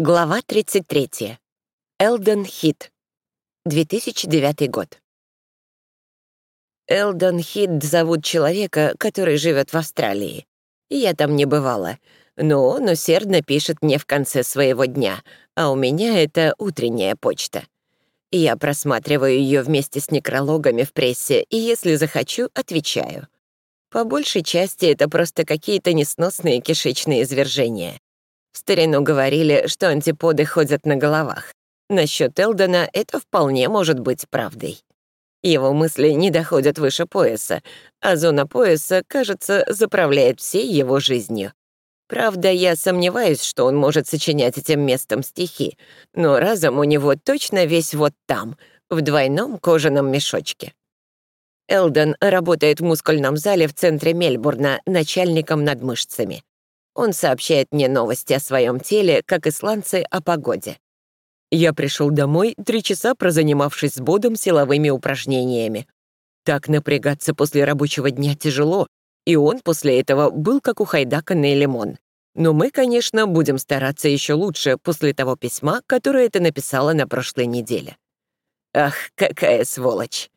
Глава 33. Элден Хит. 2009 год. Элдон Хит зовут человека, который живет в Австралии. Я там не бывала, но он усердно пишет мне в конце своего дня, а у меня это утренняя почта. Я просматриваю ее вместе с некрологами в прессе, и если захочу, отвечаю. По большей части это просто какие-то несносные кишечные извержения. В старину говорили, что антиподы ходят на головах. Насчет Элдона это вполне может быть правдой. Его мысли не доходят выше пояса, а зона пояса, кажется, заправляет всей его жизнью. Правда, я сомневаюсь, что он может сочинять этим местом стихи, но разом у него точно весь вот там, в двойном кожаном мешочке. Элдон работает в мускульном зале в центре Мельбурна начальником над мышцами. Он сообщает мне новости о своем теле, как исландцы о погоде. Я пришел домой, три часа прозанимавшись с Бодом силовыми упражнениями. Так напрягаться после рабочего дня тяжело, и он после этого был как ухайдаканный лимон. Но мы, конечно, будем стараться еще лучше после того письма, которое ты написала на прошлой неделе. Ах, какая сволочь.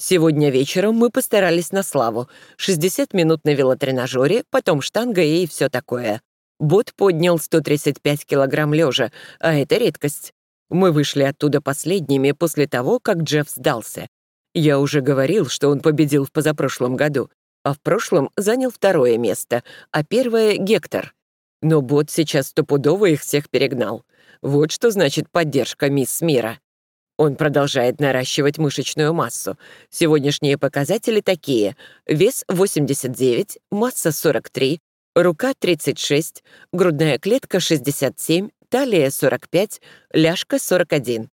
Сегодня вечером мы постарались на славу. 60 минут на велотренажере, потом штанга и все такое. Бот поднял 135 килограмм лежа, а это редкость. Мы вышли оттуда последними после того, как Джефф сдался. Я уже говорил, что он победил в позапрошлом году, а в прошлом занял второе место, а первое — Гектор. Но бот сейчас стопудово их всех перегнал. Вот что значит поддержка мисс Мира. Он продолжает наращивать мышечную массу. Сегодняшние показатели такие. Вес 89, масса 43, рука 36, грудная клетка 67, талия 45, ляжка 41.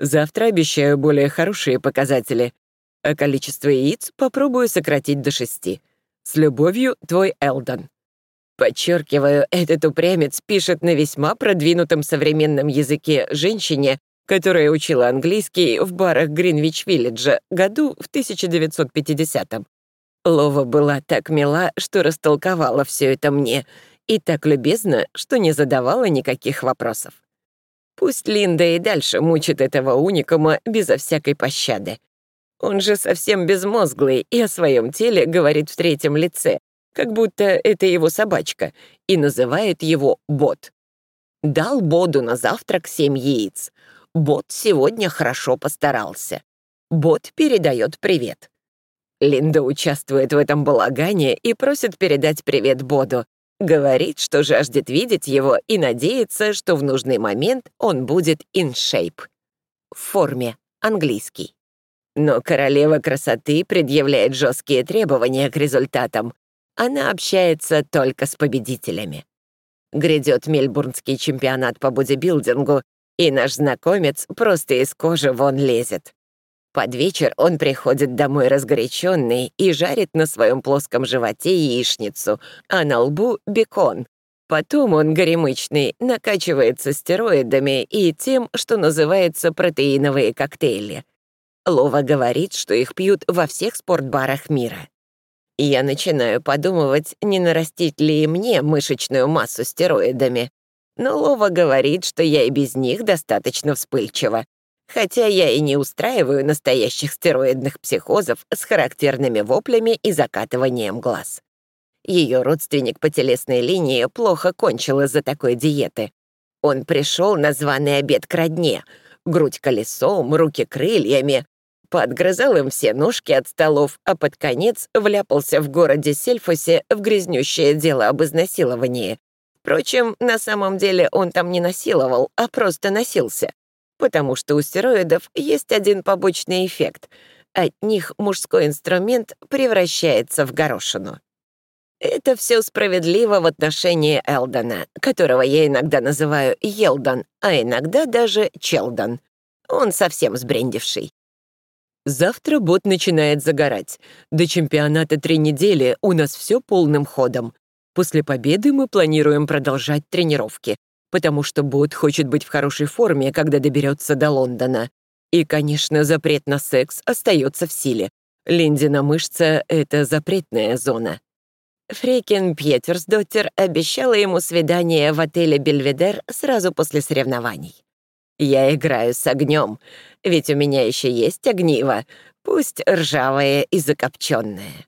Завтра обещаю более хорошие показатели. А количество яиц попробую сократить до 6. С любовью, твой Элдон. Подчеркиваю, этот упрямец пишет на весьма продвинутом современном языке женщине, которая учила английский в барах Гринвич-Виллиджа году в 1950-м. Лова была так мила, что растолковала все это мне, и так любезна, что не задавала никаких вопросов. Пусть Линда и дальше мучит этого уникума безо всякой пощады. Он же совсем безмозглый и о своем теле говорит в третьем лице, как будто это его собачка, и называет его Бот. Дал Боду на завтрак семь яиц. Бот сегодня хорошо постарался. Бот передает привет. Линда участвует в этом балагане и просит передать привет Боду. Говорит, что жаждет видеть его и надеется, что в нужный момент он будет in shape. В форме, английский. Но королева красоты предъявляет жесткие требования к результатам. Она общается только с победителями. Грядет мельбурнский чемпионат по бодибилдингу, и наш знакомец просто из кожи вон лезет. Под вечер он приходит домой разгоряченный и жарит на своем плоском животе яичницу, а на лбу — бекон. Потом он горемычный, накачивается стероидами и тем, что называется протеиновые коктейли. Лова говорит, что их пьют во всех спортбарах мира. Я начинаю подумывать, не нарастить ли мне мышечную массу стероидами, но Лова говорит, что я и без них достаточно вспыльчива, хотя я и не устраиваю настоящих стероидных психозов с характерными воплями и закатыванием глаз. Ее родственник по телесной линии плохо кончил из-за такой диеты. Он пришел на званый обед к родне, грудь колесом, руки крыльями, подгрызал им все ножки от столов, а под конец вляпался в городе Сельфосе в грязнющее дело об изнасиловании, Впрочем, на самом деле он там не насиловал, а просто носился. Потому что у стероидов есть один побочный эффект. От них мужской инструмент превращается в горошину. Это все справедливо в отношении Элдона, которого я иногда называю Елдон, а иногда даже Челдон. Он совсем сбрендивший. Завтра бот начинает загорать. До чемпионата три недели у нас все полным ходом. После победы мы планируем продолжать тренировки, потому что Бот хочет быть в хорошей форме, когда доберется до Лондона. И, конечно, запрет на секс остается в силе. Линдина мышца — это запретная зона. Фрейкин Пьетерсдоттер обещала ему свидание в отеле «Бельведер» сразу после соревнований. Я играю с огнем, ведь у меня еще есть огниво, пусть ржавое и закопченное.